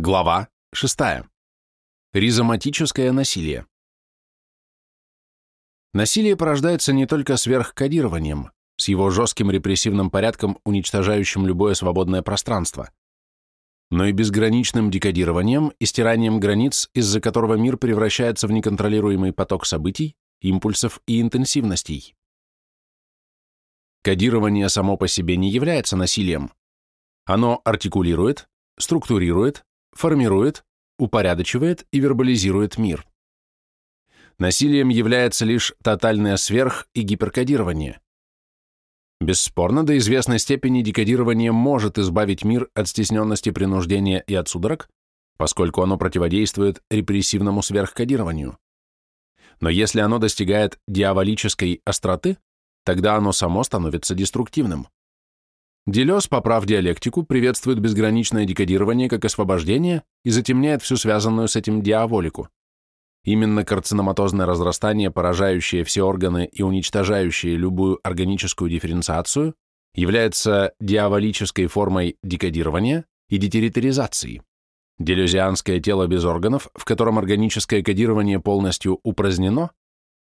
Глава 6. Ризоматическое насилие. Насилие порождается не только сверхкодированием, с его жестким репрессивным порядком, уничтожающим любое свободное пространство, но и безграничным декодированием и стиранием границ, из-за которого мир превращается в неконтролируемый поток событий, импульсов и интенсивностей. Кодирование само по себе не является насилием. Оно артикулирует, структурирует, формирует, упорядочивает и вербализирует мир. Насилием является лишь тотальное сверх- и гиперкодирование. Бесспорно, до известной степени декодирование может избавить мир от стесненности принуждения и от судорог, поскольку оно противодействует репрессивному сверхкодированию. Но если оно достигает дьяволической остроты, тогда оно само становится деструктивным. Делес, поправ диалектику, приветствует безграничное декодирование как освобождение и затемняет всю связанную с этим диаволику. Именно карциноматозное разрастание, поражающее все органы и уничтожающее любую органическую дифференциацию, является диаволической формой декодирования и детерриторизации. Делезианское тело без органов, в котором органическое кодирование полностью упразднено,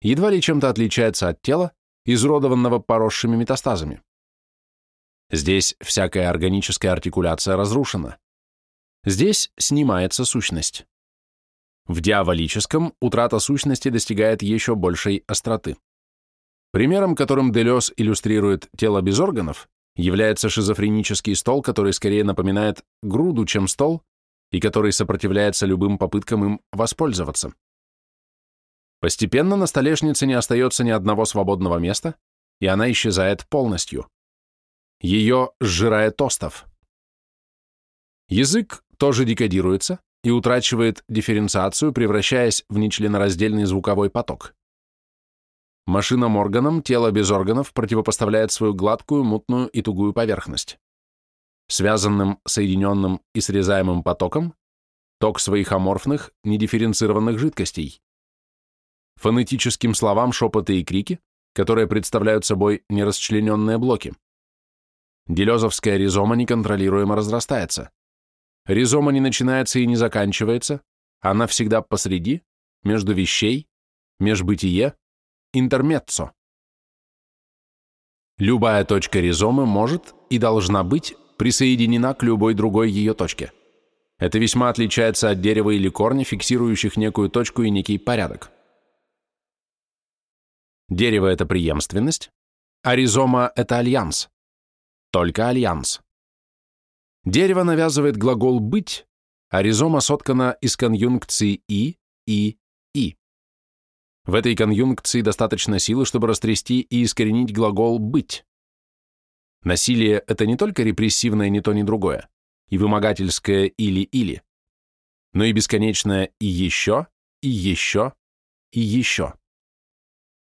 едва ли чем-то отличается от тела, изуродованного поросшими метастазами. Здесь всякая органическая артикуляция разрушена. Здесь снимается сущность. В диаволическом утрата сущности достигает еще большей остроты. Примером, которым Делес иллюстрирует тело без органов, является шизофренический стол, который скорее напоминает груду, чем стол, и который сопротивляется любым попыткам им воспользоваться. Постепенно на столешнице не остается ни одного свободного места, и она исчезает полностью. Ее сжирает остов. Язык тоже декодируется и утрачивает дифференциацию, превращаясь в нечленораздельный звуковой поток. Машинам-органам тело без органов противопоставляет свою гладкую, мутную и тугую поверхность. Связанным, соединенным и срезаемым потоком ток своих аморфных, недифференцированных жидкостей. Фонетическим словам шепоты и крики, которые представляют собой нерасчлененные блоки. Делезовская ризома неконтролируемо разрастается. Ризома не начинается и не заканчивается, она всегда посреди, между вещей, межбытие, интермеццо. Любая точка ризомы может и должна быть присоединена к любой другой ее точке. Это весьма отличается от дерева или корня, фиксирующих некую точку и некий порядок. Дерево – это преемственность, а ризома – это альянс только альянс. Дерево навязывает глагол «быть», а ризома соткана из конъюнкций «и», «и», «и». В этой конъюнкции достаточно силы, чтобы растрясти и искоренить глагол «быть». Насилие – это не только репрессивное ни то, ни другое, и вымогательское «или-или», но и бесконечное «и еще», «и еще», «и еще».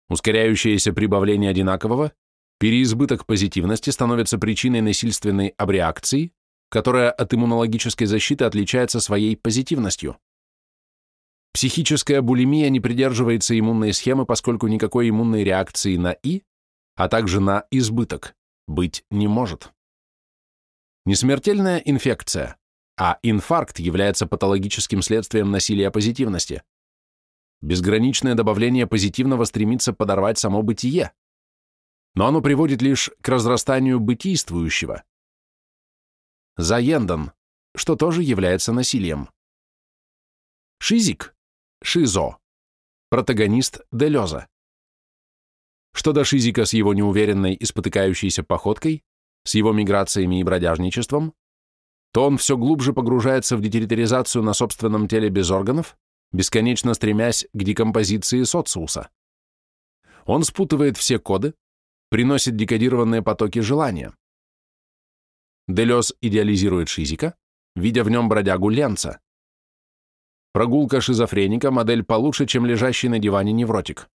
Ускоряющееся прибавление одинакового Переизбыток позитивности становится причиной насильственной абреакции, которая от иммунологической защиты отличается своей позитивностью. Психическая булимия не придерживается иммунной схемы, поскольку никакой иммунной реакции на «и», а также на избыток, быть не может. Несмертельная инфекция, а инфаркт является патологическим следствием насилия позитивности. Безграничное добавление позитивного стремится подорвать само бытие, но оно приводит лишь к разрастанию бытийствующего. Заендан, что тоже является насилием. Шизик, Шизо, протагонист Делеза. Что до Шизика с его неуверенной и спотыкающейся походкой, с его миграциями и бродяжничеством, то он все глубже погружается в детерриторизацию на собственном теле без органов, бесконечно стремясь к декомпозиции социуса. Он спутывает все коды, приносит декодированные потоки желания. Делес идеализирует Шизика, видя в нем бродягу Ленца. Прогулка шизофреника – модель получше, чем лежащий на диване невротик.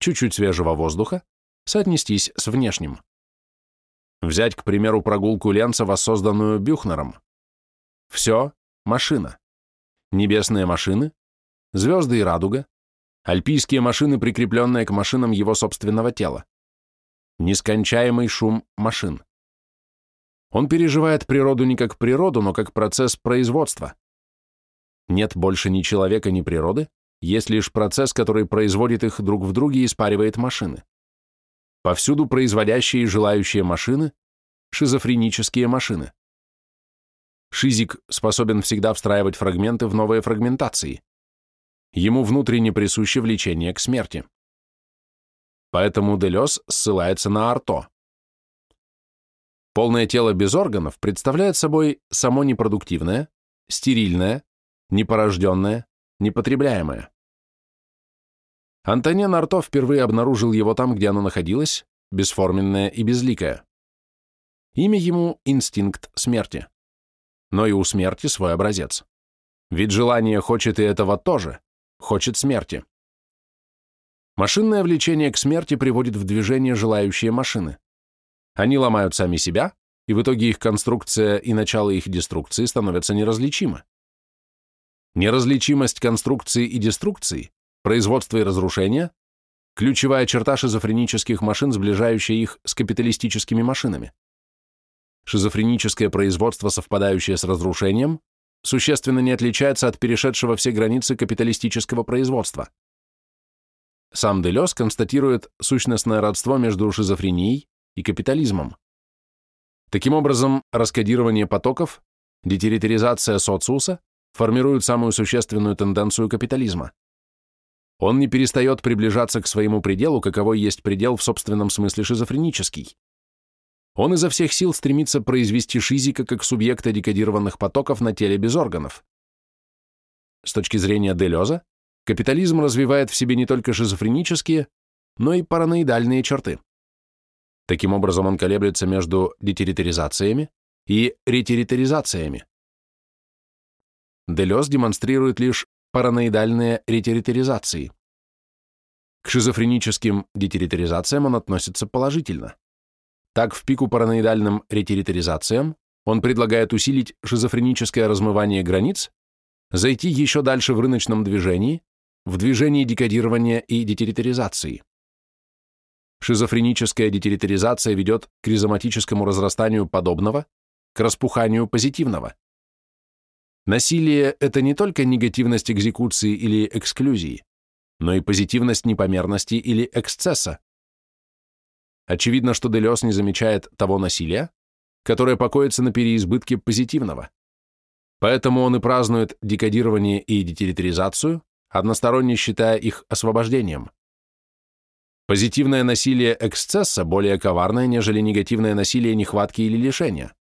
Чуть-чуть свежего воздуха, соотнестись с внешним. Взять, к примеру, прогулку Ленца, воссозданную Бюхнером. Все – машина. Небесные машины, звезды и радуга, альпийские машины, прикрепленные к машинам его собственного тела нескончаемый шум машин. Он переживает природу не как природу, но как процесс производства. Нет больше ни человека, ни природы, есть лишь процесс, который производит их друг в друге и спаривает машины. Повсюду производящие и желающие машины – шизофренические машины. Шизик способен всегда встраивать фрагменты в новые фрагментации. Ему внутренне присуще влечение к смерти. Поэтому Делес ссылается на Арто. Полное тело без органов представляет собой само непродуктивное, стерильное, непорожденное, непотребляемое. Антонен Арто впервые обнаружил его там, где оно находилось, бесформенное и безликое. Имя ему – инстинкт смерти. Но и у смерти свой образец. Ведь желание хочет и этого тоже, хочет смерти. Машинное влечение к смерти приводит в движение желающие машины. Они ломают сами себя, и в итоге их конструкция и начало их деструкции становятся неразличимы. Неразличимость конструкции и деструкции, производства и разрушения – ключевая черта шизофренических машин, сближающая их с капиталистическими машинами. Шизофреническое производство, совпадающее с разрушением, существенно не отличается от перешедшего все границы капиталистического производства. Сам Делес констатирует сущностное родство между шизофренией и капитализмом. Таким образом, раскодирование потоков, детерриторизация социуса формируют самую существенную тенденцию капитализма. Он не перестает приближаться к своему пределу, каковой есть предел в собственном смысле шизофренический. Он изо всех сил стремится произвести шизика как субъекта декодированных потоков на теле без органов. С точки зрения Делеза, капитализм развивает в себе не только шизофренические, но и параноидальные черты. Таким образом, он колеблется между детерриторизациями и ретерриторизациями. Делес демонстрирует лишь параноидальные ретерриторизации. К шизофреническим детерриторизациям он относится положительно. Так, в пику параноидальным ретерриторизациям он предлагает усилить шизофреническое размывание границ, зайти еще дальше в рыночном движении, в движении декодирования и детерриторизации. Шизофреническая детерриторизация ведет к ризоматическому разрастанию подобного, к распуханию позитивного. Насилие – это не только негативность экзекуции или эксклюзии, но и позитивность непомерности или эксцесса. Очевидно, что Делес не замечает того насилия, которое покоится на переизбытке позитивного. Поэтому он и празднует декодирование и детерриторизацию, односторонне считая их освобождением. Позитивное насилие эксцесса более коварное, нежели негативное насилие нехватки или лишения.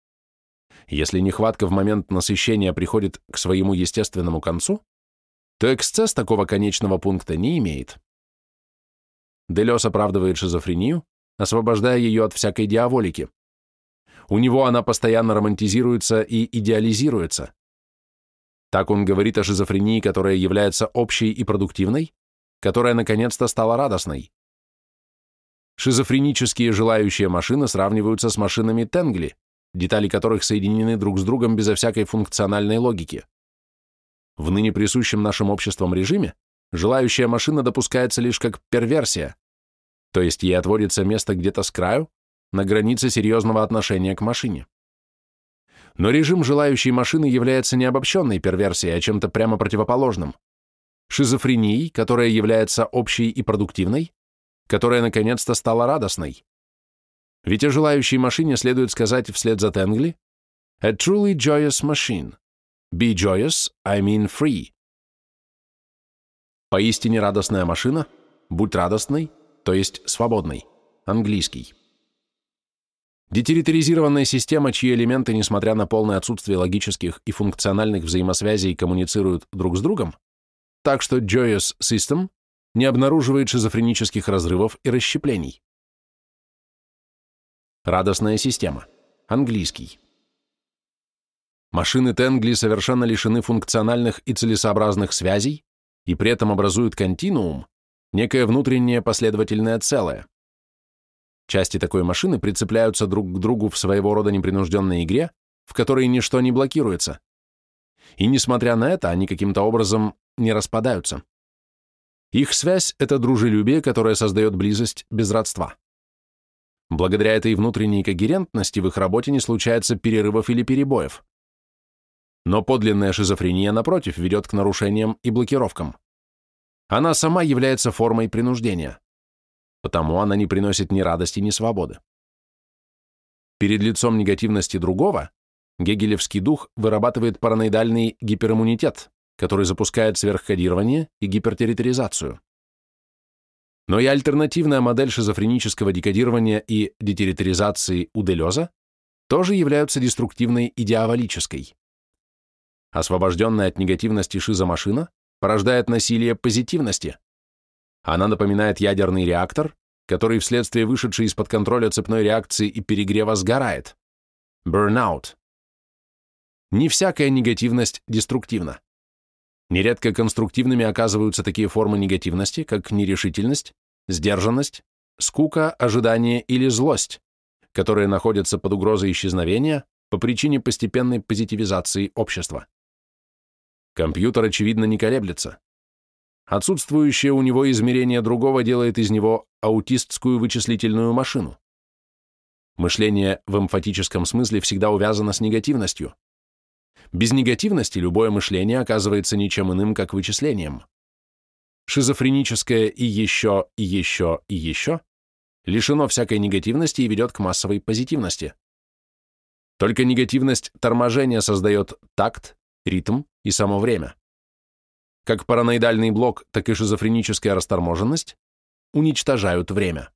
Если нехватка в момент насыщения приходит к своему естественному концу, то эксцесс такого конечного пункта не имеет. Делес оправдывает шизофрению, освобождая ее от всякой диаволики. У него она постоянно романтизируется и идеализируется. Так он говорит о шизофрении, которая является общей и продуктивной, которая наконец-то стала радостной. Шизофренические желающие машины сравниваются с машинами Тенгли, детали которых соединены друг с другом безо всякой функциональной логики. В ныне присущем нашим обществом режиме желающая машина допускается лишь как перверсия, то есть ей отводится место где-то с краю, на границе серьезного отношения к машине. Но режим желающей машины является не обобщенной перверсией, а чем-то прямо противоположным. Шизофренией, которая является общей и продуктивной, которая наконец-то стала радостной. Ведь о желающей машине следует сказать вслед за Тенгли «A truly joyous machine. Be joyous, I mean free». Поистине радостная машина, будь радостной, то есть свободной. Английский. Детерриторизированная система, чьи элементы, несмотря на полное отсутствие логических и функциональных взаимосвязей, коммуницируют друг с другом, так что Joyous System не обнаруживает шизофренических разрывов и расщеплений. Радостная система. Английский. Машины Тенгли совершенно лишены функциональных и целесообразных связей и при этом образуют континуум, некое внутреннее последовательное целое. Части такой машины прицепляются друг к другу в своего рода непринужденной игре, в которой ничто не блокируется. И несмотря на это, они каким-то образом не распадаются. Их связь — это дружелюбие, которое создает близость без родства. Благодаря этой внутренней когерентности в их работе не случается перерывов или перебоев. Но подлинная шизофрения, напротив, ведет к нарушениям и блокировкам. Она сама является формой принуждения. Потому она не приносит ни радости, ни свободы. Перед лицом негативности другого гегелевский дух вырабатывает параноидальный гипериммунитет, который запускает сверхкодирование и гипертерриторизацию. Но и альтернативная модель шизофренического декодирования и детерриторизации у Делеза тоже являются деструктивной и диаволической. Освобожденная от негативности шизомашина порождает насилие позитивности. Она напоминает ядерный реактор, который вследствие вышедшей из-под контроля цепной реакции и перегрева сгорает. Burnout. Не всякая негативность деструктивна. Нередко конструктивными оказываются такие формы негативности, как нерешительность, сдержанность, скука, ожидание или злость, которые находятся под угрозой исчезновения по причине постепенной позитивизации общества. Компьютер, очевидно, не колеблется. Отсутствующее у него измерение другого делает из него аутистскую вычислительную машину. Мышление в эмфатическом смысле всегда увязано с негативностью. Без негативности любое мышление оказывается ничем иным, как вычислением. Шизофреническое и еще, и еще, и еще лишено всякой негативности и ведет к массовой позитивности. Только негативность торможения создает такт, ритм и само время. Как параноидальный блок, так и шизофреническая расторможенность уничтожают время.